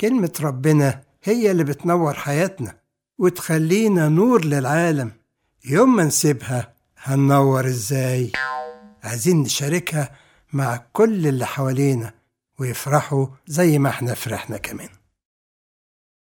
كلمة ربنا هي اللي بتنور حياتنا وتخلينا نور للعالم. يوم ما نسيبها هننور إزاي؟ عايزين نشاركها مع كل اللي حوالينا ويفرحوا زي ما إحنا فرحنا كمان.